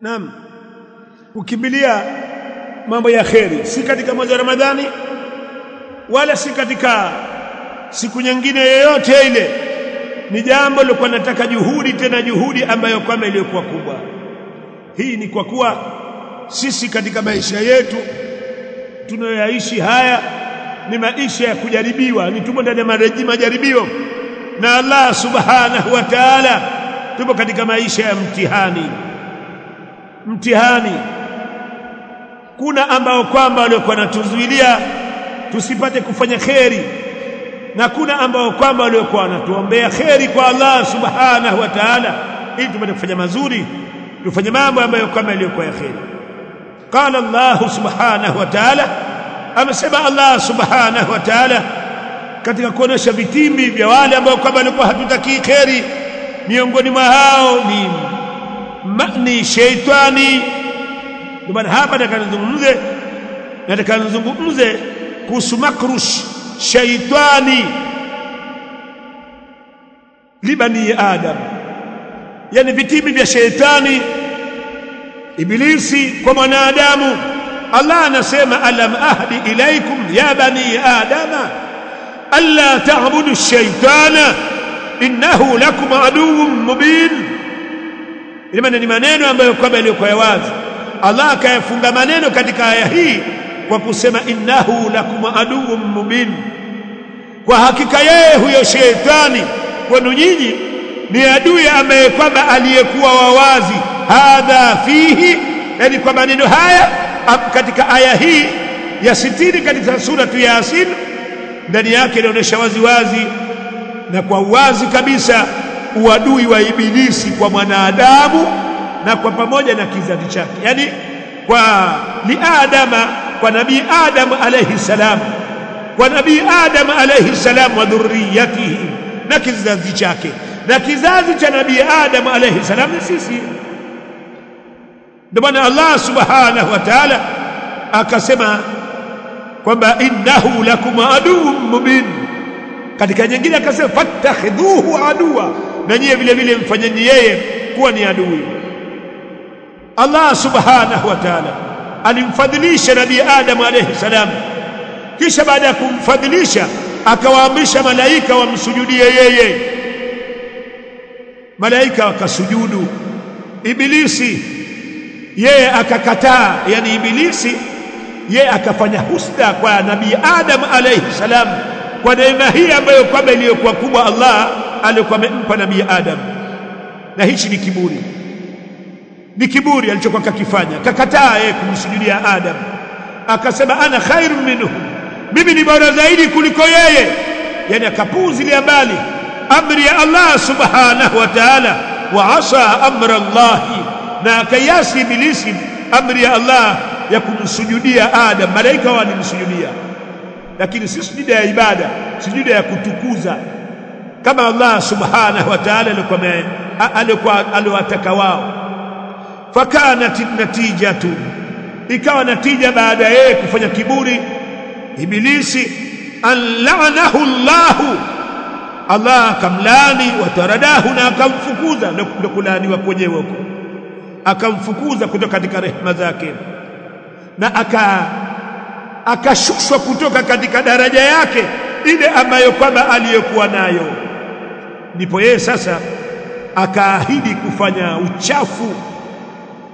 naam. Kukimbilia mambo ya kheri. Si katika mwezi wa Ramadhani wala si katika siku nyingine yoyote ile. Ni jambo lilokuwa nataka juhudi tena juhudi ambayo kwamba iliyokuwa kubwa. Hii ni kwa kuwa sisi katika maisha yetu tunayoyaishi haya ni maisha ya kujaribiwa. Ni tupo ndani ya majaribio. Na Allah subhanahu wa ta'ala tupo katika maisha ya mtihani mtihani. Kuna ambao kwamba waliokuwa natuzuilia tusipate kufanya kheri na kuna ambao kwamba waliokuwa wanatuombea kheri kwa Allah subhanahu wa ta'ala ili tupate kufanya mazuri tufanye mambo ambayo kama yaliyokuwa ya kheri. Qala Allah subhanahu wa ta'ala amesema Allah subhanahu wa ta'ala katika kuonesha vitimbi vya wale ambao kwamba walikuwa hatutaki kheri miongoni mwa hao ni ni sheitani ndio maana hapa nataka nizungumze nataka nizungumze kuhusu makrush shaitani libani adam yani vitimbi vya sheitani ibilisi kwa mwanadamu Allah anasema alam ahdi ilaikum ya bani adama alla ta'budu ash-shaytana innahu lakum aduwwun mubin ile ni maneno ambayo kwamba kwa wazi. Allah akayafunga maneno katika aya hii kwa kusema innahu lakum aduwwun mubin. Kwa hakika yeye huyo shetani. Kwenu nyinyi ni adui ambaye kwamba aliyekuwa wawazi hadha fihi yani kwa maneno haya katika aya hii ya sitini katika sura tu ya Yasin ndani yake inaonyesha wazi wazi na kwa wazi kabisa uadui wa ibilisi kwa mwanadamu na kwa pamoja na kizazi chake. Yani kwa li adama kwa nabii adam alayhi salam kwa nabii adam alayhi salam wa dhurriyatihi na kizazi chake. Na kizazi cha nabii adam alayhi salam ni sisi. Ndio maana Allah subhanahu wa ta'ala akasema kwamba innahu lakum aduwwun mubin. Katika nyingine akasema fattakhidhuhu aduwa na nyie vile vile mfanyeni yeye kuwa ni adui. Allah subhanahu wa ta'ala alimfadhilisha nabii Adam alayhi salam. Kisha baada ya kumfadhilisha akawaamrisha malaika wamsujudie yeye. Malaika wakasujudu. Ibilisi yeye akakataa. Yani ibilisi yeye akafanya husda kwa nabii Adam alayhi salam kwa neema hii ambayo kwamba iliyokuwa kubwa Allah aliyokuwa amempa nabii Adam. Na hichi ni kiburi. Ni kiburi alichokuwa kakifanya. Kakataa yeye kumsujudia Adam. Akasema ana khairun minhu. Mimi ni bora zaidi kuliko yeye. Yani akapuuzilia mbali amri ya Allah subhanahu wa ta'ala wa asa amra Allah na akayasi ibilisi amri ya Allah ya kumsujudia Adam. Malaika walimsujudia. Lakini si sujuda ya ibada sujuda ya kutukuza kama Allah subhanahu wa ta'ala alikuwa aliwataka wao. Fakanat natijatu ikawa natija baada yeye kufanya kiburi ibilisi anlaanahu Allahu. Allah Allah akamlani wataradahu na akamfukuza ndio kulaaniwa kwenyewe huko. Akamfukuza kutoka katika rehema zake. Na aka akashushwa kutoka katika daraja yake ile ambayo kwamba aliyokuwa nayo ndipo yeye sasa akaahidi kufanya uchafu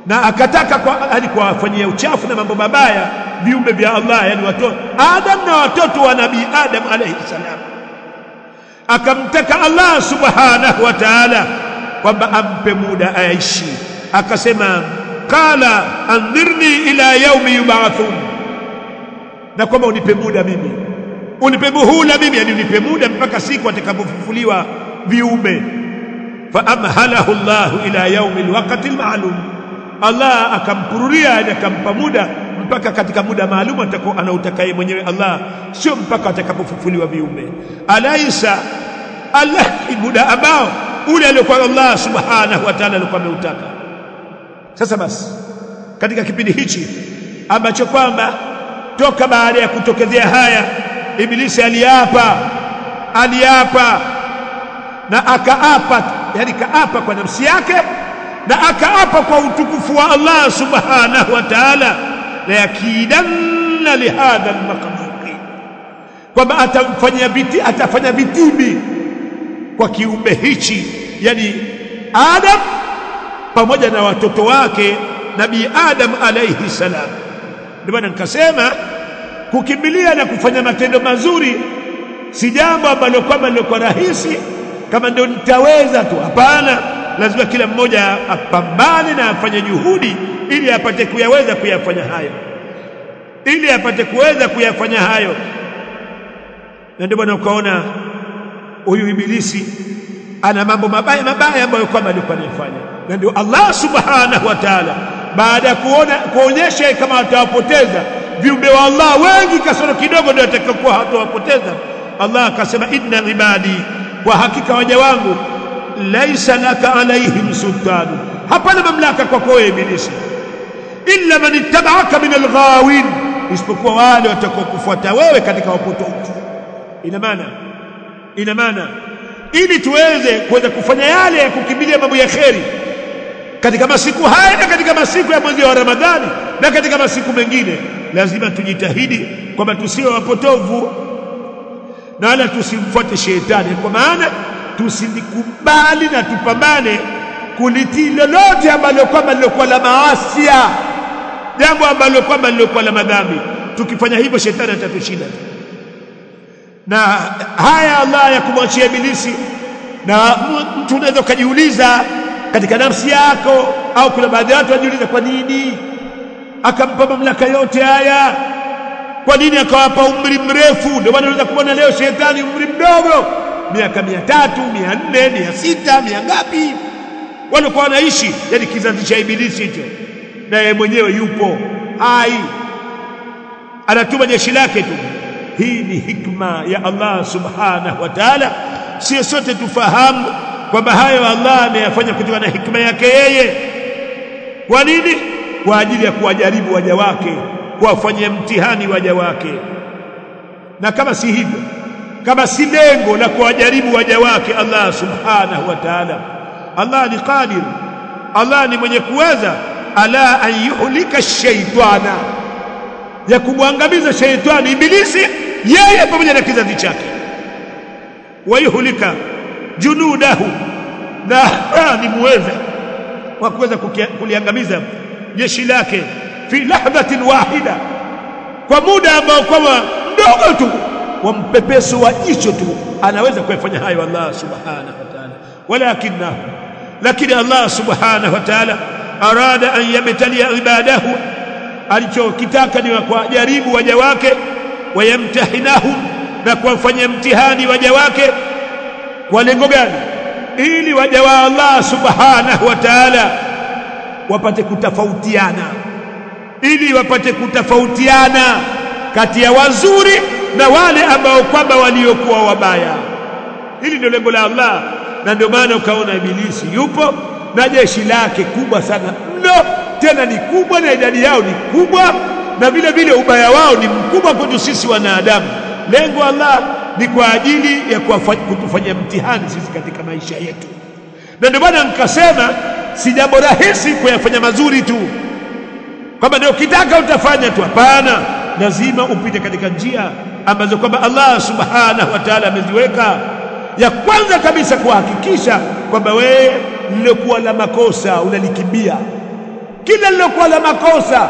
na akataka kwa hadi kuwafanyia uchafu na mambo mabaya viumbe vya Allah yani watoto Adam na watoto wa nabii Adam alayhi salam. Akamtaka Allah subhanahu wa ta'ala kwamba ampe muda aishi. Akasema qala andhirni ila yaumi yub'athun. Na kwamba unipe muda mimi. Unipe muhula mimi yani unipe muda mpaka siku atakapofufuliwa viumbe. Fa amhalahu Allah ila yaumi alwaqti almalum Allah akampururia akampa muda mpaka katika muda maalum atakao anautakaye mwenyewe Allah sio mpaka atakapofufuliwa viumbe. Alaisa Allah muda ambao ule aliyokuwa Allah subhanahu wa ta'ala alikuwa ameutaka. Sasa basi katika kipindi hichi ambacho kwamba toka baada ya kutokezea haya ibilisi aliapa aliapa na akaapa yani kaapa kwa nafsi yake na akaapa kwa utukufu wa Allah subhanahu wa ta'ala la yakidanna lihadha almakhluqi kwamba atamfanyia biti atafanya vitimbi kwa kiumbe hichi yani Adam pamoja na watoto wake nabii Adam alayhi salam. Ndio maana nikasema kukimbilia na kufanya matendo mazuri si jambo ambalo kwamba lilikuwa rahisi kama ndio nitaweza tu. Hapana. Lazima kila mmoja apambane na afanye juhudi ili apate kuyaweza kuyafanya hayo. Ili apate kuweza kuyafanya hayo. Na ndio bwana ukaona huyu ibilisi ana mambo mabaya mabaya ambayo kwamba alikuwa anayafanya. Na ndio Allah subhanahu wa ta'ala baada ya kuona kuonyesha kama atawapoteza viumbe wa Allah wengi kasoro kidogo ndio atakayokuwa hatawapoteza Allah akasema inna ibadi kwa hakika waja wangu laisa laka alaihim sultanu hapana mamlaka kwako wewe ibilisi. Illa man ittaba'aka min alghawin. Isipokuwa wale watakaokufuata wewe katika wapotofu. Ina maana ina maana ili tuweze kuweza kufanya yale ya kukimbilia mambo ya kheri katika masiku haya na katika masiku ya mwezi wa Ramadhani na katika masiku mengine lazima tujitahidi kwamba tusiwe wapotovu na wala tusimfuate shetani. Kwa maana tusilikubali na tupambane kulitii lolote ambalo kwamba lilokuwa la maasia jambo ambalo kwamba lilokuwa la madhambi. Tukifanya hivyo shetani atatushinda. Na haya Allah ya kumwachia ibilisi. Na mtu unaweza ukajiuliza katika nafsi yako au kuna baadhi ya watu wajiuliza kwa nini? Akampa mamlaka yote haya kwa nini akawapa umri mrefu? Ndio maana unaweza kuona leo shetani umri mdogo. Miaka mia tatu mia nne mia sita mia ngapi? Walikuwa wanaishi yani kizazi cha ibilisi hicho. Na yeye mwenyewe yupo hai. Anatuma jeshi lake tu. Hii ni hikma ya Allah subhanahu wa ta'ala. Sio sote tufahamu kwamba hayo Allah ameyafanya kutokana na hikma yake yeye. Kwa nini? Kwa ajili ya kuwajaribu waja wake kuwafanyia mtihani waja wake. Na kama si hivyo kama si lengo la kuwajaribu waja wake Allah subhanahu wa ta'ala Allah ni qadir Allah ni mwenye kuweza ala an yuhlika shaytana ya kumwangamiza shaytani ibilisi yeye pamoja na kizazi chake. Wa yuhlika junudahu na ni muweza wa kuweza kuliangamiza jeshi lake fi lahdhatin wahida. Kwa muda ambao kwamba mdogo tu wa mpepeso wa jicho tu anaweza kuyafanya hayo Allah subhanahu wa ta'ala. Walakinahu lakini Allah subhanahu wa ta'ala arada an yabtalia ibadahu. Alichokitaka ni kuwajaribu waja wake wayamtahinahum na kuwafanya mtihani waja wake. Kwa lengo gani? Ili waja wa Allah subhanahu wa ta'ala wapate kutofautiana ili wapate kutofautiana kati ya wazuri na wale ambao kwamba waliokuwa wabaya. Hili ndio lengo la Allah na ndio maana ukaona ibilisi yupo na jeshi lake kubwa sana mno tena ni kubwa na idadi yao ni kubwa na vile vile ubaya wao ni mkubwa kwetu sisi wanadamu. Lengo Allah ni kwa ajili ya kutufanyia mtihani sisi katika maisha yetu. Na ndio maana nikasema si jambo rahisi kuyafanya mazuri tu kwamba ndio ukitaka utafanya tu. Hapana lazima upite katika njia ambazo kwamba Allah subhanahu wa ta'ala ameziweka. Ya kwanza kabisa kuhakikisha kwamba wewe lilokuwa la makosa unalikimbia. Kila lilokuwa la makosa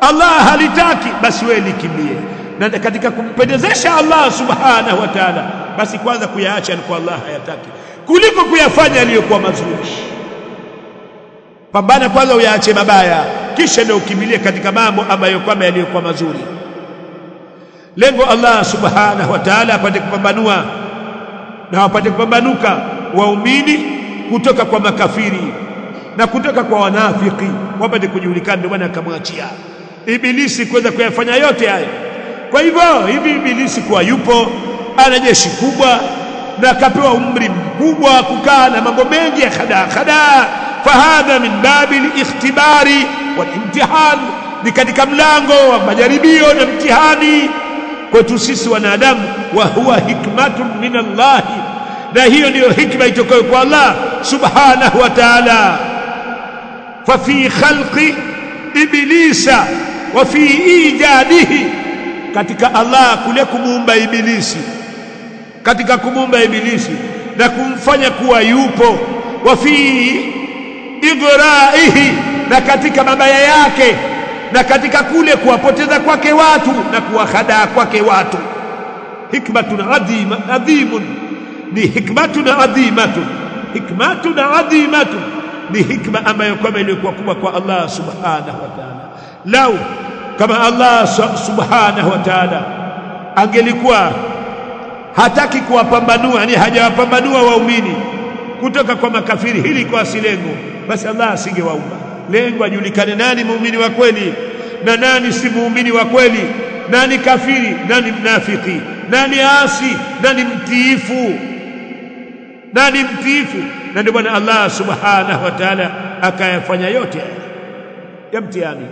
Allah halitaki basi wewe likimbie. Na katika kumpendezesha Allah subhanahu wa ta'ala basi kwanza kuyaacha alikuwa Allah hayataki kuliko kuyafanya yaliyokuwa mazuri. Pambana kwanza uyaache mabaya kisha ndio ukimbilie katika mambo ambayo kwamba yaliyokuwa mazuri. Lengo Allah subhanahu wa ta'ala apate kupambanua na wapate kupambanuka waumini kutoka kwa makafiri na kutoka kwa wanafiki wapate kujulikana ndio bwana akamwachia ibilisi kuweza kuyafanya yote hayo. Kwa hivyo hivi ibilisi kwa yupo ana jeshi kubwa na akapewa umri mkubwa kukaa na mambo mengi ya khadaa khadaa fahadha min babi likhtibari walimtihan ni katika mlango wa majaribio na mtihani. Kwetu sisi wanadamu wa huwa hikmatun min Allahi na hiyo ndiyo hikma itokayo kwa Allah subhanahu wa ta'ala. Fa fi khalqi ibilisa wa fi ijadihi katika Allah kule kumuumba ibilisi katika kumuumba ibilisi na kumfanya kuwa yupo. Wa fi igraihi na katika mabaya yake na katika kule kuwapoteza kwake watu na kuwahadaa kwake watu. Hikmatun adhima adhimun. Ni hikmatun adhimatun. Hikmatun adhimatun. Ni hikma ambayo kwamba iliyokuwa kubwa kwa Allah subhanahu wa ta'ala. Lau kama Allah subhanahu wa ta'ala angelikuwa hataki kuwapambanua ni hajawapambanua waumini kutoka kwa makafiri hili kwa asilengo basi Allah asingewaumba. Lengo ajulikane nani muumini wa kweli na nani si muumini wa kweli nani kafiri nani mnafiki nani asi nani mtiifu nani mtiifu. Na ndio bwana Allah subhanahu wa ta'ala akayafanya yote ya mtihani.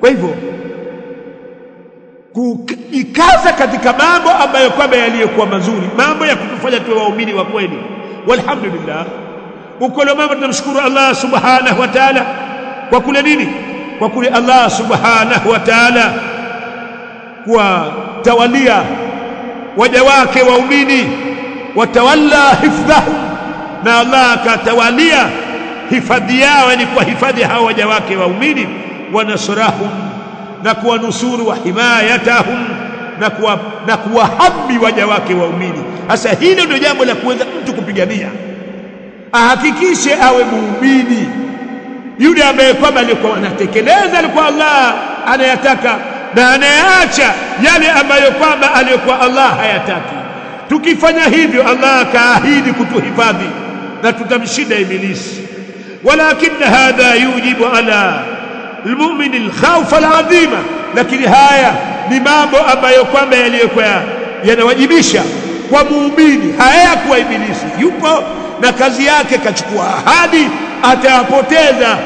Kwa hivyo kujikaza katika mambo ambayo kwamba yaliyokuwa mazuri mambo ya kutufanya tuwe waumini wa kweli. Walhamdulillah ukweli mambo tunamshukuru Allah subhanahu wa ta'ala. Kwa kule nini? Kwa kule Allah subhanahu wa ta'ala kwa tawalia waja wake waumini watawalla hifdhahum na Allah akatawalia hifadhi yao ni kwa hifadhi hao waja wake waumini wanasrahum na kuwanusuru wa himayatahum na kuwa na kuwahabi waja wake waumini. Sasa hilo ndio jambo la kuweza mtu kupigania ahakikishe awe muumini. Yule ambaye kwamba alikuwa anatekeleza alikuwa Allah anayataka na anayaacha yale ambayo kwamba aliyokuwa Allah hayataki. Tukifanya hivyo Allah akaahidi kutuhifadhi na tutamshinda ibilisi. Walakin hadha yujibu ala almu'min alkhawf alazima. Lakini haya ni mambo ambayo kwamba yaliyokuwa yanawajibisha kwa muumini. Hayakuwa ibilisi. Yupo na kazi yake kachukua ahadi atayapoteza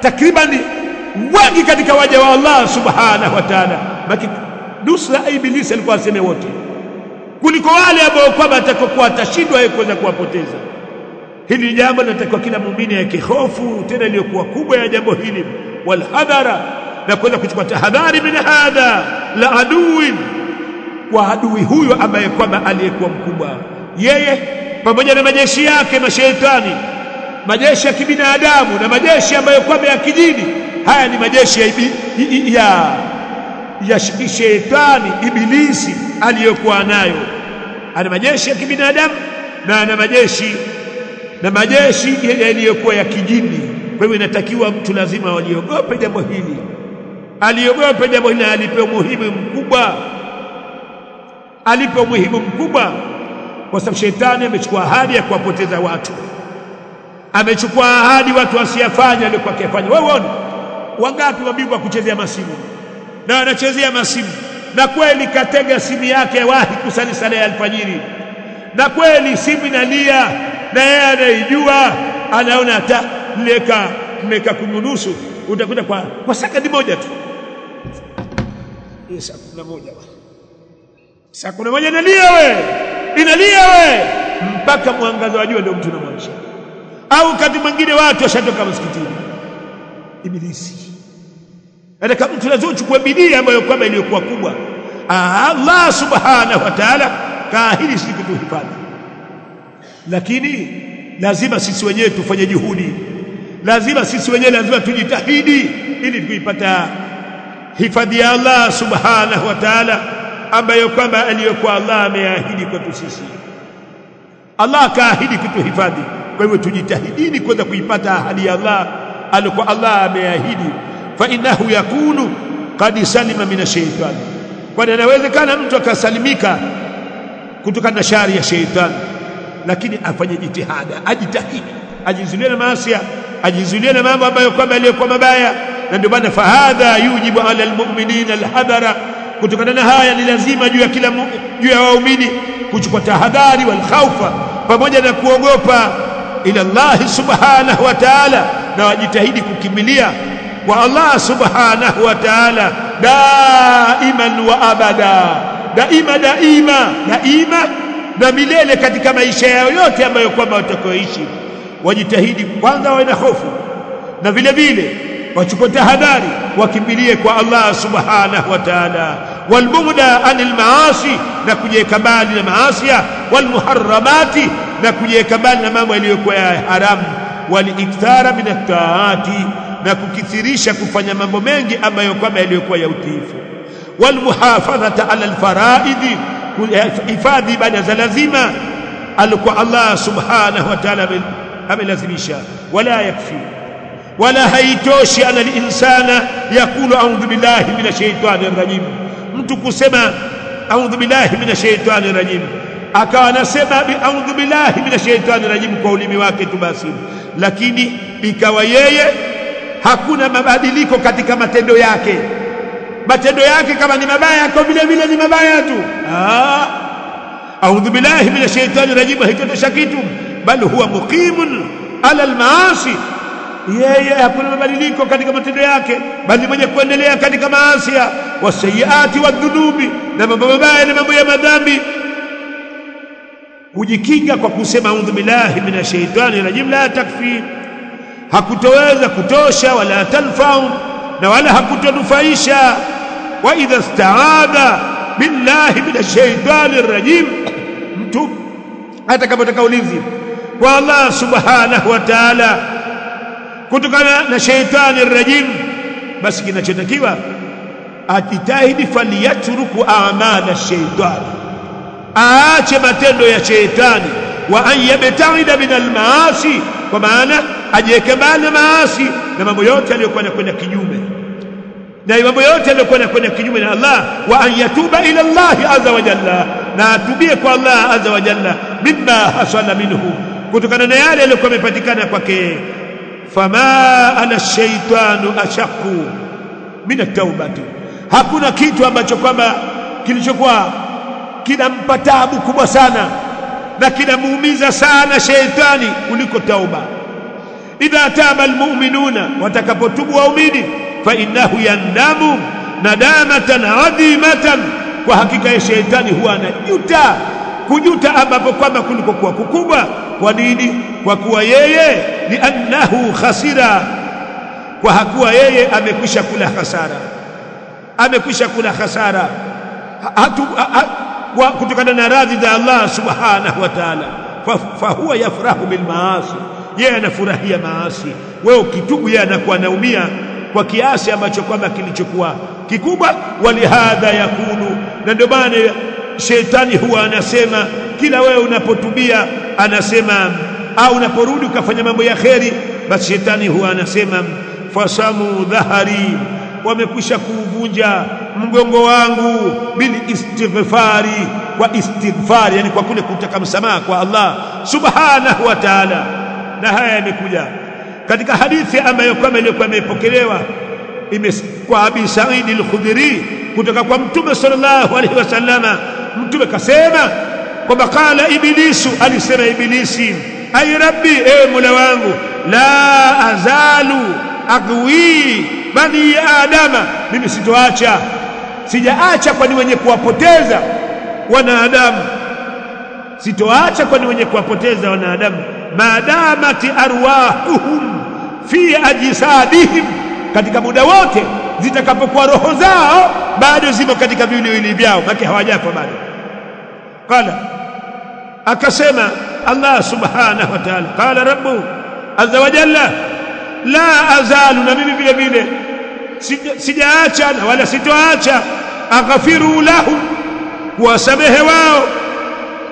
takriban wengi katika waja wa Allah subhanahu wa ta'ala. Baki nusra ibilisi alikuwa aseme wote. Kuliko wale ambao kwamba atakokuwa atashindwa yeye kuweza kuwapoteza. Hili jambo linatakiwa kila muumini ya kihofu tena iliyokuwa kubwa ya jambo hili. Walhadhara na kuweza kuchukua tahadhari min hadha la adui wa adui huyo ambaye kwamba aliyekuwa mkubwa. Yeye pamoja na majeshi yake mashaitani majeshi ya kibinadamu na majeshi ambayo kwamba ya kijini. Haya ni majeshi ya ibi, ya, ya shetani ibilisi aliyokuwa nayo. Ana majeshi ya kibinadamu na ana majeshi na majeshi yaliyokuwa ya kijini. Kwa hivyo inatakiwa mtu lazima waliogope jambo hili. Aliogope jambo hili alipe umuhimu mkubwa. Alipe umuhimu mkubwa kwa sababu shetani amechukua ahadi ya kuwapoteza watu. Amechukua ahadi watu wasiyafanya aliyokuwa akifanya wewe uone wangapi mabingwa kuchezea masimu? Na anachezea masimu. Na kweli katega simu yake wahi kusali sala ya alfajiri. Na kweli simu inalia na yeye anaijua anaona hata mleka mmeka kununusu utakuta kwa kwa sekunde moja tu. Saa kumi na moja saa kumi na moja inalia we inalia we mpaka mwangaza wa jua ndio mtu unamwamsha. Au wakati mwingine watu washatoka msikitini. Ibilisi. Nataka mtu lazima uchukue bidii ambayo kwamba iliyokuwa kubwa. Allah subhanahu wa ta'ala kaahidi sisi kutuhifadhi lakini lazima sisi wenyewe tufanye juhudi. Lazima sisi wenyewe lazima tujitahidi ili tuipata hifadhi ya Allah subhanahu wa ta'ala ambayo kwamba aliyokuwa Allah ameahidi kwetu sisi. Allah kaahidi kutuhifadhi. Kwa hivyo tujitahidini kwenda kuipata ahadi ya Allah alikuwa Allah ameahidi. Fa innahu yakunu qad salima min ash-shaytan. Kwani anawezekana mtu akasalimika kutokana na shari ya sheitani lakini afanye jitihada ajitahidi ajizuilie na maasi ajizulie na mambo ambayo kwamba aliyokuwa mabaya. Na ndio maana fahadha yujibu ala almu'minina alhadara kutokana na haya ni lazima juu ya kila juu ya waumini kuchukua tahadhari wal khaufa pamoja na kuogopa ila Allah subhanahu wa ta'ala na wajitahidi kukimbilia kwa Allah subhanahu wa ta'ala daiman wa abada daima daima daima na milele katika maisha yao yote ambayo kwamba watakoishi. Wajitahidi kwanza wawe na hofu na vile vile wachukue tahadhari wakimbilie kwa Allah subhanahu wa ta'ala. Walbughda anil maasi na kujiweka mbali na maasi walmuharramati na kujiweka mbali na mambo yaliyokuwa ya haramu walikthara min at-taati na kukithirisha kufanya mambo mengi ambayo kwamba yaliyokuwa ya utiifu. Walmuhafadhata ala alfaraidi hifadhi ibada za lazima alikuwa Allah subhanahu wa ta'ala amelazimisha. Wala yakfi wala haitoshi ana linsana yakulu a'udhu billahi minash rajim mtu kusema a'udhu billahi minash shaitani rajim akawa anasema a'udhu billahi minash shaitani rajim kwa ulimi wake tu basi. Lakini ikawa yeye hakuna mabadiliko katika matendo yake. Matendo yake kama ni mabaya kwa vile vile ni mabaya tu. Ah a'udhu billahi minash shaitani rajim haitotosha kitu. Bal huwa muqimun ala almaasi yeye hakuna mabadiliko katika matendo yake bali mwenye kuendelea katika maasi wasayiati wadhunubi na mambo mabaya na mambo ya madhambi. Kujikinga kwa kusema a'udhu billahi minashaitani rajim la takfi hakutoweza kutosha wala tanfau na wala hakutonufaisha. Wa idha staadha billahi minashaitani rajim. Mtu hata kama ulinzi kwa Allah subhanahu wa ta'ala kutokana na shaitani rajim. Basi kinachotakiwa ajitahidi faliyatruku a'mala shaitani. Aache matendo ya sheitani wa an min al-maasi. Kwa maana ajiweke mbali na maasi na mambo yote aliyokuwa kwenda kinyume. Na mambo yote aliyokuwa kwenda kinyume na Allah. Wa an yatuba ila Allah azza wa jalla. Na atubie kwa Allah azza wa jalla. Mimma hasala minhu. Kutokana na yale yaliyokuwa amepatikana kwake fama ana shaitanu ashaku min at-taubati. Hakuna kitu ambacho kwamba kilichokuwa kinampa taabu kubwa sana na kinamuumiza sana sheitani kuliko tauba. Idha taba almu'minuna watakapotubu waumini fa innahu yandamu nadamatan adhimatan. Kwa hakika ya sheitani huwa anajuta kujuta ambapo kwamba kulikokuwa kukubwa kwa nini? Kwa kuwa yeye liannahu khasira. Kwa hakuwa yeye amekwisha kula hasara amekwisha kula hasara hatu ha, ha, kutokana na radhi za Allah subhanahu wa ta'ala. Fa huwa yafrahu bil maasi. Yeye anafurahia maasi. Wewe ukitubu yeye anakuwa anaumia kwa kiasi ambacho kwamba kilichokuwa kikubwa. Walihadha yakunu na ndio maana shetani huwa anasema kila wewe unapotubia anasema au unaporudi ukafanya mambo ya kheri basi shetani huwa anasema fasamu dhahari wamekwisha kuuvunja mgongo wangu bil istighfari kwa istighfari yani kwa kule kutaka msamaha kwa Allah subhanahu wa ta'ala. Na haya yamekuja. Katika hadithi ambayo kama iliyokuwa imepokelewa kwa Abi Sa'id al-Khudri kutoka kwa Mtume sallallahu alaihi wasallama Mtume kasema kwamba qala ibilisu alisema ibilisi ay rabbi e mola wangu la azalu agwi bani adama mimi sitoacha sijaacha kwani wenye kuwapoteza wanadamu sitoacha kwani wenye kuwapoteza wanadamu maadamati arwahuhum fi ajsadihim katika muda wote zitakapokuwa roho zao bado zimo katika viwiliwili vyao. Make hawajafa bado qala. Akasema Allah subhanahu wa ta'ala. Qala rabbu azza wa jalla la azalu. Na mimi vile vile sijaacha na wala sitoacha. Aghfiru lahum kuwasamehe wao.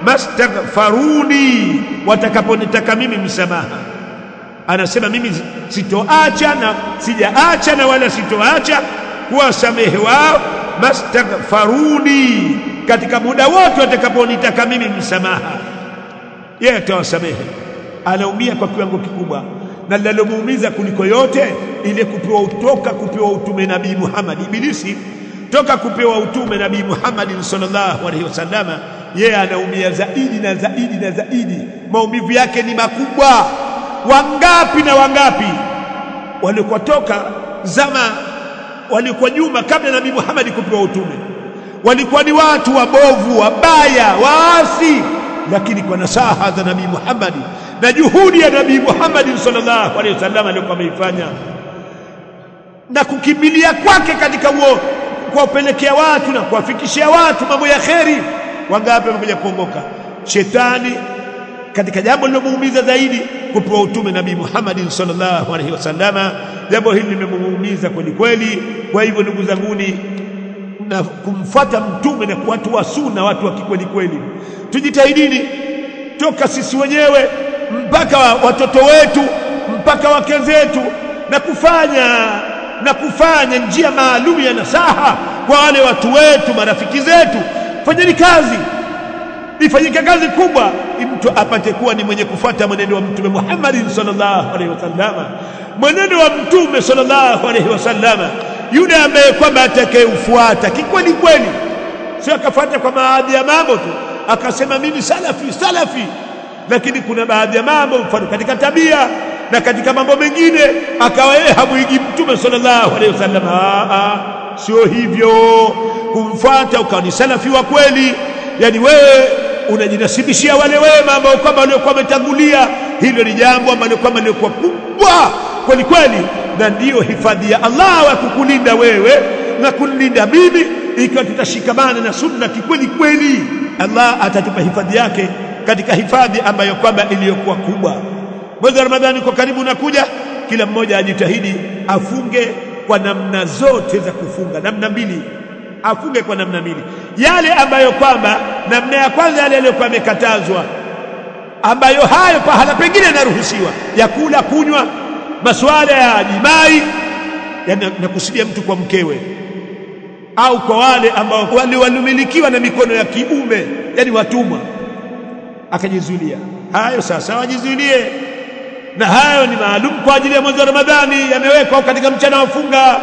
Mastaghfaruni watakaponitaka mimi msamaha. Anasema mimi sitoacha na sijaacha na wala sitoacha kuwasamehe wao. Mastaghfaruni katika muda wote watakaponitaka mimi msamaha. Yeye atawasamehe. Anaumia kwa kiwango kikubwa. Na linalomuumiza kuliko yote ile kupewa utoka kupewa utume nabii Muhammad. Ibilisi toka kupewa utume nabii Muhammad sallallahu alaihi wasallama yeye anaumia zaidi na zaidi na zaidi. Maumivu yake ni makubwa. Wangapi na wangapi walikuwa toka zama walikuwa nyuma kabla nabii Muhammad kupewa utume walikuwa ni watu wabovu wabaya waasi. Lakini kwa nasaha za nabii Muhammad na juhudi ya nabii Muhammad sallallahu alaihi wasallam aliyokuwa ameifanya na kukimbilia kwake katika huo kuwapelekea watu na kuwafikishia watu mambo ya kheri wangapi wamekuja kuongoka? Shetani katika jambo lilomuumiza zaidi kupewa utume nabii Muhammad sallallahu alaihi wasallama jambo hili limemuumiza kweli kweli. Kwa hivyo ndugu zanguni na kumfuata mtume na watu wa sunna watu wa kikweli kweli. Tujitahidini toka sisi wenyewe mpaka watoto wetu mpaka wake zetu na kufanya na kufanya njia maalum ya nasaha kwa wale watu wetu marafiki zetu. Fanyeni kazi. Ifanyike kazi kubwa mtu apate kuwa ni mwenye kufuata mwenendo wa mtume Muhammad sallallahu alaihi wasallama mwenendo wa mtume sallallahu alaihi wasallama yule ambaye kwamba atakayeufuata kikweli kweli. Sio akafuata kwa baadhi ya mambo tu. Akasema mimi salafi salafi. Lakini kuna baadhi ya mambo mfano katika tabia na katika mambo mengine akawa yeye hamwigi mtume sallallahu alaihi wasallam. Sio hivyo. Kumfuata ukawa ni salafi wa kweli. Yani wewe unajinasibishia wale wema ambao kwamba waliokuwa wametangulia. Hilo ni jambo ambalo kwamba lilikuwa kubwa kweli kweli na ndiyo hifadhi ya Allah wa kukulinda wewe na kulinda mimi ikiwa tutashikamana na sunna kikweli kweli. Allah atatupa hifadhi yake katika hifadhi ambayo kwamba iliyokuwa kubwa. Mwezi wa Ramadhani kwa karibu na kuja, kila mmoja ajitahidi afunge kwa namna zote za kufunga namna mbili afunge kwa namna mbili. Yale ambayo kwamba namna ya kwanza yale yaliyokuwa yamekatazwa ambayo hayo pahala pengine yanaruhusiwa ya kula kunywa masuala ya jimai yanakusudia mtu kwa mkewe au kwa wale ambao wale walimilikiwa na mikono ya kiume yani watumwa. Akajizuilia. Hayo sasa wajizuilie. Na hayo ni maalum kwa ajili ya mwezi wa Ramadhani yamewekwa katika mchana wa funga.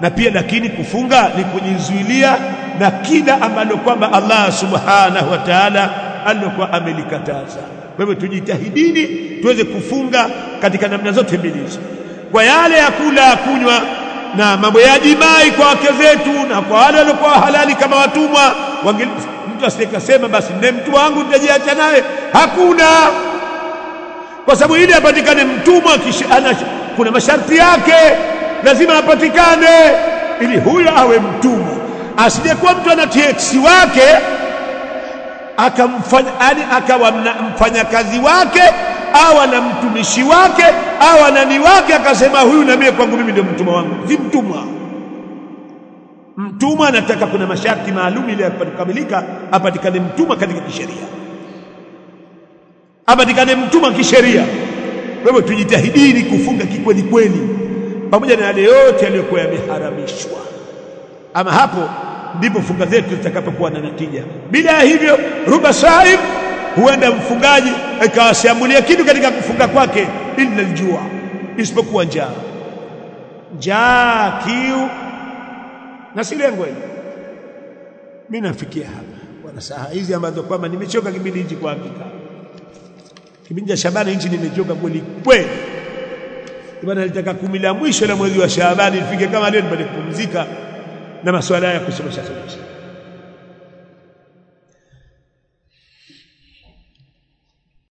Na pia lakini kufunga ni kujizuilia na kila ambalo kwamba Allah subhanahu wa ta'ala alikuwa amelikataza. Kwa hivyo tujitahidini tuweze kufunga katika namna zote mbili hizo. Kwa yale ya kula kunywa na mambo ya jimai kwa wake zetu na kwa wale waliokuwa halali kama watumwa mtu asiyekasema basi ndiye mtu wangu nitajiacha naye. Hakuna. Kwa sababu ili apatikane mtumwa kuna masharti yake. Lazima apatikane ili huyo awe mtumwa asijekuwa mtu ana TX wake akamfanya yani akawa mfanyakazi wake au ana mtumishi wake au anani wake akasema huyu na mimi kwangu mimi ndio mtumwa wangu. Si mtumwa. Mtumwa anataka kuna masharti maalum ili kukamilika apatikane mtumwa katika kisheria. Apatikane mtumwa kisheria. Hivyo tujitahidini kufunga kikweli kweli pamoja na yale yote yaliyokuwa yameharamishwa. Ama hapo ndipo funga zetu zitakapokuwa na natija. Bila hivyo ruba saim huenda mfungaji akawasiamulia kitu katika kufunga kwake illa aljua isipokuwa njaa. Njaa kiu. Na si lengo hili mimi nafikia hapa. Bwana saa hizi ambazo kwamba nimechoka kipindi hichi kwa hakika. Kipindi cha Shabani hichi nimechoka kweli kweli. Bwana nilitaka kumi la mwisho la mwezi wa Shabani nifike kama leo nipate kupumzika na masuala ya kusomesha somesha